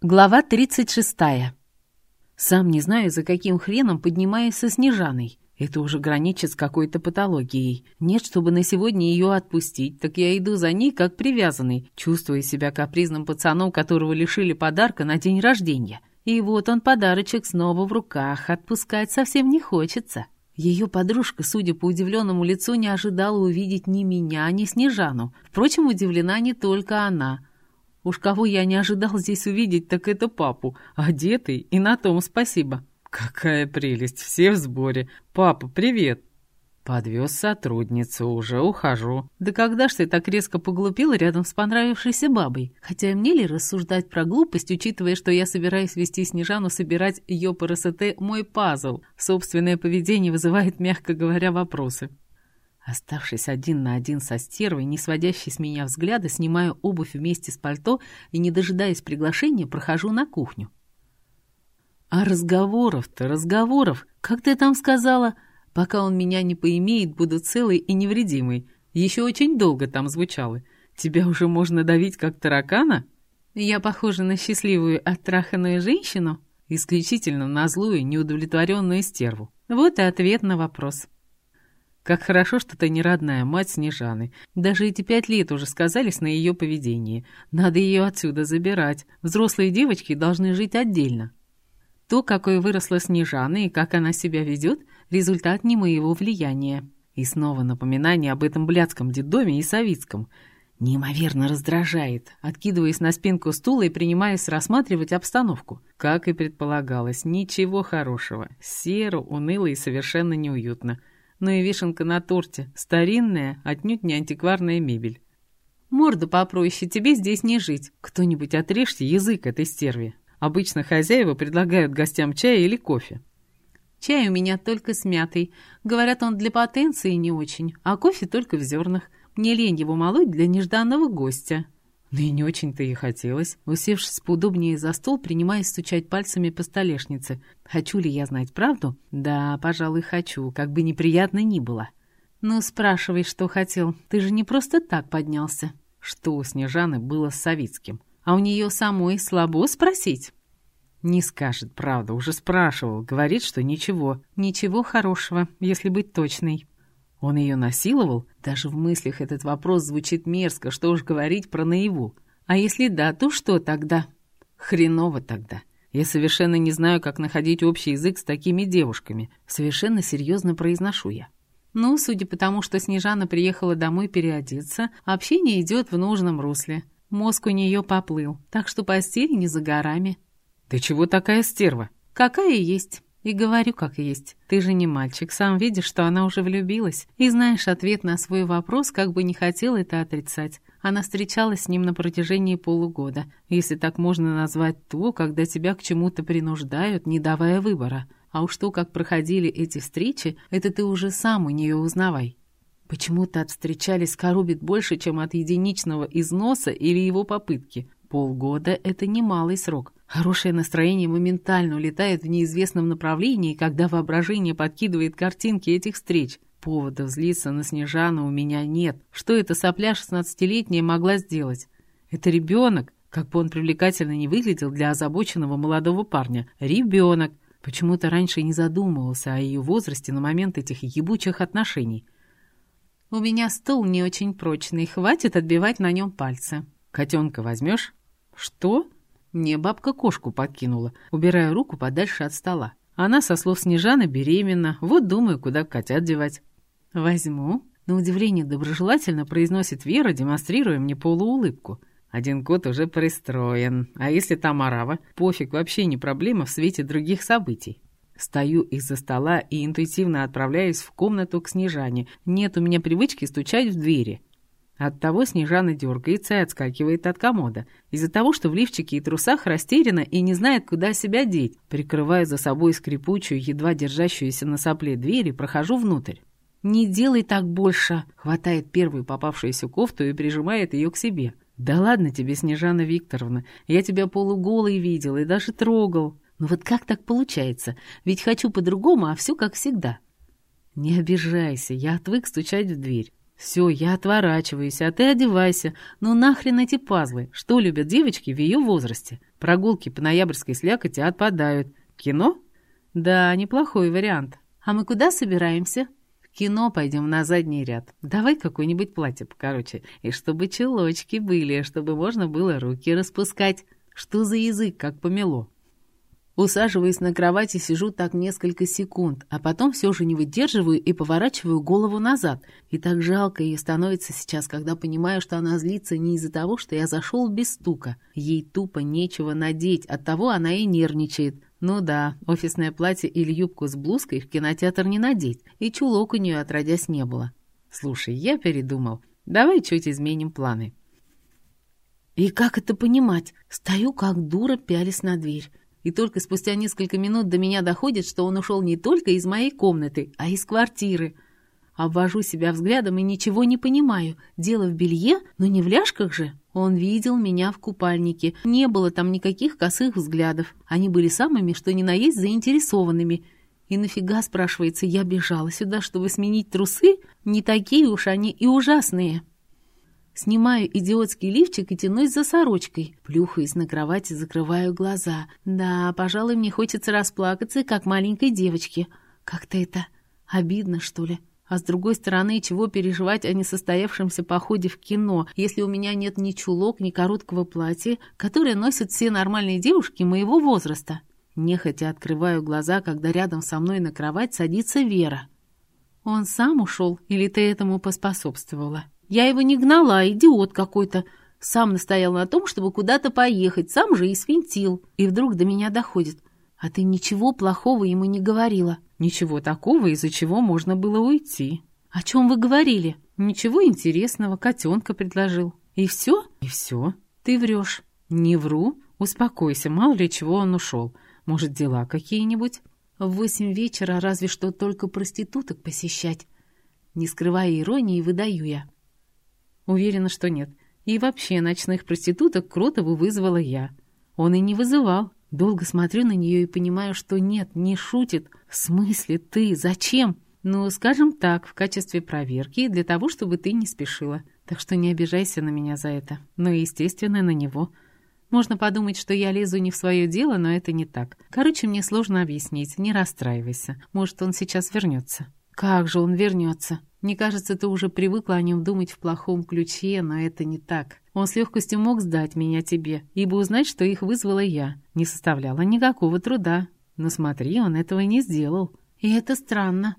Глава 36. Сам не знаю, за каким хреном поднимаюсь со Снежаной. Это уже граничит с какой-то патологией. Нет, чтобы на сегодня ее отпустить, так я иду за ней как привязанный, чувствуя себя капризным пацаном, которого лишили подарка на день рождения. И вот он, подарочек, снова в руках, отпускать совсем не хочется. Ее подружка, судя по удивленному лицу, не ожидала увидеть ни меня, ни Снежану. Впрочем, удивлена не только она — Уж кого я не ожидал здесь увидеть, так это папу, одетый, и на том спасибо. Какая прелесть, все в сборе. Папа, привет. Подвез сотрудницу, уже ухожу. Да когда ж ты так резко поглупила рядом с понравившейся бабой? Хотя мне ли рассуждать про глупость, учитывая, что я собираюсь вести Снежану собирать ее по РСТ мой пазл? Собственное поведение вызывает, мягко говоря, вопросы. Оставшись один на один со стервой, не сводящей с меня взгляда, снимаю обувь вместе с пальто и, не дожидаясь приглашения, прохожу на кухню. А разговоров-то, разговоров, как ты там сказала, пока он меня не поимеет, буду целый и невредимый. Еще очень долго там звучало. Тебя уже можно давить, как таракана? Я похожа на счастливую оттраханную женщину? Исключительно на злую, неудовлетворенную стерву. Вот и ответ на вопрос. Как хорошо, что ты не родная мать Снежаны. Даже эти пять лет уже сказались на ее поведении. Надо ее отсюда забирать. Взрослые девочки должны жить отдельно. То, какой выросла Снежана и как она себя ведет, результат не моего влияния. И снова напоминание об этом блядском детдоме и Савицком. Неимоверно раздражает, откидываясь на спинку стула и принимаясь рассматривать обстановку. Как и предполагалось, ничего хорошего. Серо, уныло и совершенно неуютно но и вишенка на торте, старинная, отнюдь не антикварная мебель. Морда попроще, тебе здесь не жить. Кто-нибудь отрежьте язык этой стерви. Обычно хозяева предлагают гостям чай или кофе. Чай у меня только с мятой. Говорят, он для потенции не очень, а кофе только в зернах. Мне лень его молоть для нежданного гостя. Да и не очень-то и хотелось. Усевшись поудобнее за стол, принимаясь стучать пальцами по столешнице. Хочу ли я знать правду? Да, пожалуй, хочу, как бы неприятно ни было. Ну, спрашивай, что хотел. Ты же не просто так поднялся. Что у Снежаны было с Савицким? А у нее самой слабо спросить? Не скажет, правда, уже спрашивал. Говорит, что ничего. Ничего хорошего, если быть точной. Он ее насиловал? Даже в мыслях этот вопрос звучит мерзко, что уж говорить про наяву. А если да, то что тогда? Хреново тогда. Я совершенно не знаю, как находить общий язык с такими девушками. Совершенно серьезно произношу я. Ну, судя по тому, что Снежана приехала домой переодеться, общение идет в нужном русле. Мозг у нее поплыл, так что постель не за горами. «Ты чего такая стерва?» «Какая есть. И говорю, как есть. Ты же не мальчик, сам видишь, что она уже влюбилась. И знаешь ответ на свой вопрос, как бы не хотел это отрицать. Она встречалась с ним на протяжении полугода, если так можно назвать то, когда тебя к чему-то принуждают, не давая выбора. А уж то, как проходили эти встречи, это ты уже сам у нее узнавай. Почему-то от встречались коробит больше, чем от единичного износа или его попытки. Полгода — это немалый срок. Хорошее настроение моментально улетает в неизвестном направлении, когда воображение подкидывает картинки этих встреч. Повода злиться на Снежану у меня нет. Что эта сопля шестнадцатилетняя могла сделать? Это ребенок, как бы он привлекательно не выглядел для озабоченного молодого парня. Ребенок. Почему-то раньше не задумывался о ее возрасте на момент этих ебучих отношений. «У меня стул не очень прочный, хватит отбивать на нем пальцы». «Котенка возьмешь?» «Что?» Мне бабка кошку подкинула, убирая руку подальше от стола. Она, со слов Снежаны, беременна. Вот думаю, куда котят девать. «Возьму». На удивление доброжелательно произносит Вера, демонстрируя мне полуулыбку. Один кот уже пристроен. А если там арава? Пофиг, вообще не проблема в свете других событий. Стою из-за стола и интуитивно отправляюсь в комнату к Снежане. Нет у меня привычки стучать в двери. Оттого Снежана дергается и отскакивает от комода. Из-за того, что в лифчике и трусах растеряна и не знает, куда себя деть. Прикрывая за собой скрипучую, едва держащуюся на сопле дверь, прохожу внутрь. «Не делай так больше!» Хватает первую попавшуюся кофту и прижимает ее к себе. «Да ладно тебе, Снежана Викторовна, я тебя полуголой видел и даже трогал. Но вот как так получается? Ведь хочу по-другому, а все как всегда». «Не обижайся, я отвык стучать в дверь. Все, я отворачиваюсь, а ты одевайся. Ну нахрен эти пазлы? Что любят девочки в ее возрасте? Прогулки по ноябрьской слякоти отпадают. Кино? Да, неплохой вариант. А мы куда собираемся? В кино пойдем на задний ряд. Давай какое-нибудь платье покороче. И чтобы чулочки были, чтобы можно было руки распускать. Что за язык, как помело? Усаживаясь на кровати, сижу так несколько секунд, а потом все же не выдерживаю и поворачиваю голову назад. И так жалко ей становится сейчас, когда понимаю, что она злится не из-за того, что я зашел без стука. Ей тупо нечего надеть, оттого она и нервничает. Ну да, офисное платье или юбку с блузкой в кинотеатр не надеть, и чулок у нее отродясь не было. Слушай, я передумал. Давай чуть изменим планы. И как это понимать? Стою как дура, пялись на дверь. И только спустя несколько минут до меня доходит, что он ушел не только из моей комнаты, а из квартиры. Обвожу себя взглядом и ничего не понимаю. Дело в белье, но не в ляжках же. Он видел меня в купальнике. Не было там никаких косых взглядов. Они были самыми, что ни на есть, заинтересованными. И нафига, спрашивается, я бежала сюда, чтобы сменить трусы? Не такие уж они и ужасные. Снимаю идиотский лифчик и тянусь за сорочкой. Плюхаюсь на кровати, закрываю глаза. Да, пожалуй, мне хочется расплакаться, как маленькой девочке. Как-то это обидно, что ли. А с другой стороны, чего переживать о несостоявшемся походе в кино, если у меня нет ни чулок, ни короткого платья, которое носят все нормальные девушки моего возраста. Нехотя открываю глаза, когда рядом со мной на кровать садится Вера. Он сам ушел или ты этому поспособствовала? Я его не гнала, а идиот какой-то. Сам настоял на том, чтобы куда-то поехать, сам же и свинтил. И вдруг до меня доходит. А ты ничего плохого ему не говорила. Ничего такого, из-за чего можно было уйти. О чем вы говорили? Ничего интересного, котенка предложил. И все? И все. Ты врешь. Не вру. Успокойся, мало ли чего он ушел. Может, дела какие-нибудь? В восемь вечера разве что только проституток посещать. Не скрывая иронии, выдаю я. Уверена, что нет. И вообще ночных проституток Кротову вызвала я. Он и не вызывал. Долго смотрю на нее и понимаю, что нет, не шутит. В смысле ты? Зачем? Ну, скажем так, в качестве проверки, для того, чтобы ты не спешила. Так что не обижайся на меня за это. Ну и, естественно, на него. Можно подумать, что я лезу не в свое дело, но это не так. Короче, мне сложно объяснить, не расстраивайся. Может, он сейчас вернется. Как же он вернется? Мне кажется, ты уже привыкла о нем думать в плохом ключе, но это не так. Он с легкостью мог сдать меня тебе, ибо узнать, что их вызвала я, не составляло никакого труда. Но смотри, он этого не сделал. И это странно.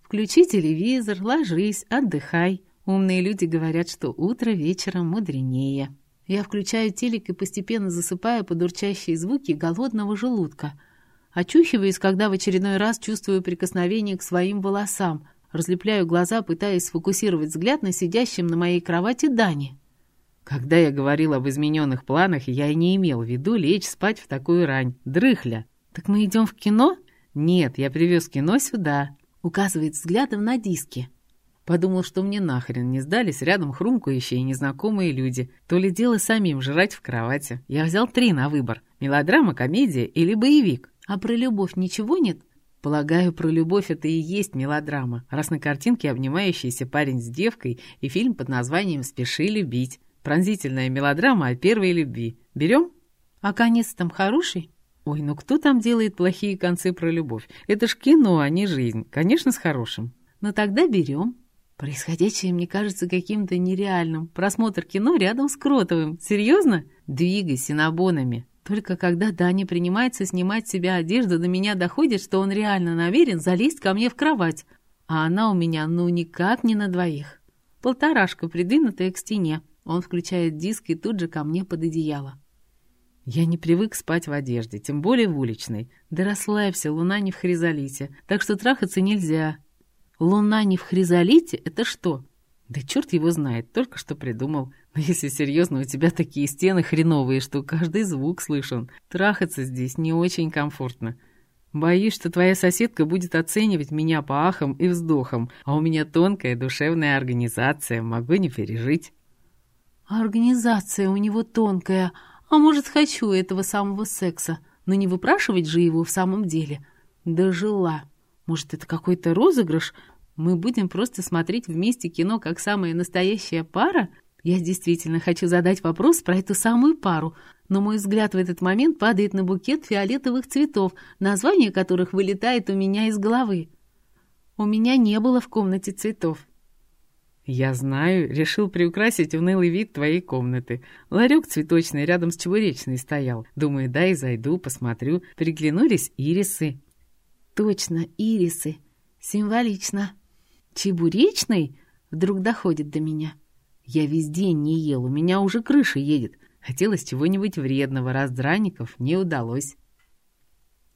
Включи телевизор, ложись, отдыхай. Умные люди говорят, что утро вечером мудренее. Я включаю телек и постепенно засыпаю под урчащие звуки голодного желудка. Очухиваюсь, когда в очередной раз чувствую прикосновение к своим волосам — Разлепляю глаза, пытаясь сфокусировать взгляд на сидящем на моей кровати Дани. Когда я говорил об измененных планах, я и не имел в виду лечь спать в такую рань. Дрыхля. «Так мы идем в кино?» «Нет, я привез кино сюда», — указывает взглядом на диски. Подумал, что мне нахрен не сдались рядом хрумкающие незнакомые люди. То ли дело самим жрать в кровати. Я взял три на выбор. Мелодрама, комедия или боевик. А про любовь ничего нет? Полагаю, про любовь это и есть мелодрама, раз на картинке обнимающийся парень с девкой и фильм под названием «Спеши любить». Пронзительная мелодрама о первой любви. Берем? А конец там хороший? Ой, ну кто там делает плохие концы про любовь? Это ж кино, а не жизнь. Конечно, с хорошим. Но ну тогда берем. Происходящее мне кажется каким-то нереальным. Просмотр кино рядом с Кротовым. Серьезно? Двигай синабонами. Только когда Даня принимается снимать с себя одежду, до меня доходит, что он реально намерен залезть ко мне в кровать. А она у меня ну никак не на двоих. Полторашка, придвинутая к стене. Он включает диск и тут же ко мне под одеяло. Я не привык спать в одежде, тем более в уличной. Да расслабься, луна не в хризолите, так что трахаться нельзя. Луна не в хризолите — это что? Да черт его знает, только что придумал. Если серьезно, у тебя такие стены хреновые, что каждый звук слышен. Трахаться здесь не очень комфортно. Боюсь, что твоя соседка будет оценивать меня по ахам и вздохам, а у меня тонкая душевная организация, могу не пережить. Организация у него тонкая, а может, хочу этого самого секса, но не выпрашивать же его в самом деле. Дожила. Может, это какой-то розыгрыш? Мы будем просто смотреть вместе кино как самая настоящая пара? Я действительно хочу задать вопрос про эту самую пару, но мой взгляд в этот момент падает на букет фиолетовых цветов, название которых вылетает у меня из головы. У меня не было в комнате цветов. «Я знаю, решил приукрасить унылый вид твоей комнаты. Ларек цветочный рядом с чебуречной стоял. Думаю, да и зайду, посмотрю. Приглянулись ирисы». «Точно, ирисы. Символично. Чебуречный?» Вдруг доходит до меня. «Я весь день не ел, у меня уже крыша едет. Хотелось чего-нибудь вредного, раз драников не удалось».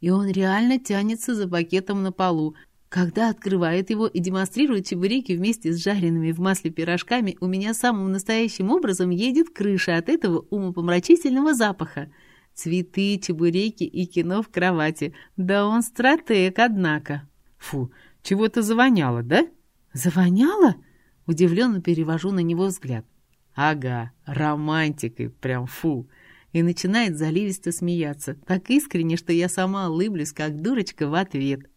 И он реально тянется за пакетом на полу, когда открывает его и демонстрирует чебуреки вместе с жареными в масле пирожками, у меня самым настоящим образом едет крыша от этого умопомрачительного запаха. Цветы, чебуреки и кино в кровати. Да он стратег, однако. Фу, чего-то завоняло, да? Завоняло? Удивленно перевожу на него взгляд. Ага, романтикой, прям фу. И начинает заливисто смеяться, так искренне, что я сама улыблюсь, как дурочка в ответ.